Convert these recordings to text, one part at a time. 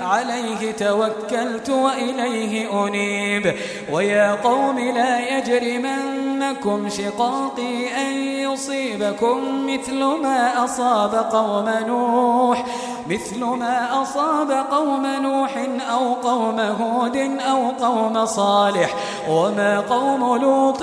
عليه توكلت وإليه أنيب. ويا قوم لا يجرمنكم شقاقي أن يصيبكم مثل ما أصاب قوم نوح. مثل ما أصاب قوم نوح أو قوم هود أو قوم صالح. وما قوم لوط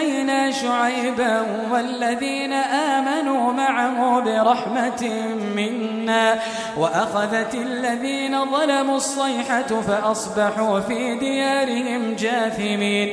نجينا شعيبا والذين آمنوا معه برحمة منا وأخذت الذين ظلموا الصيحة فأصبحوا في ديارهم جاثمين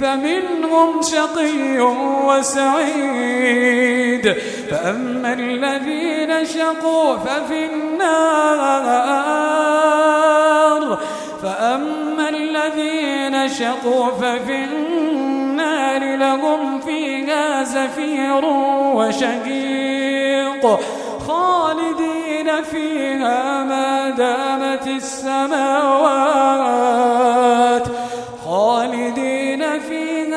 فمنهم شقي وسعيد؟ فأما الذين شقوا ففي النار. فأما الذين شقوا ففي النار لهم فيها زفير وشقيق. خالدين فيها ما دامت السماوات.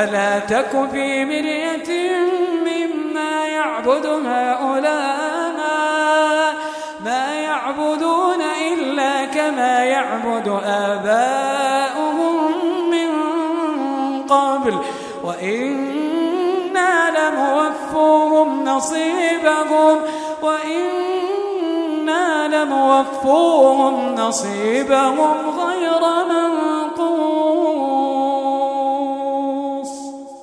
فلا تك في مرية مما يعبد هؤلاء ما يعبدون إلا كما يعبد آباؤهم من قبل. وإنا لموفوهم نصيبهم وإنا لموفوهم نصيبهم غير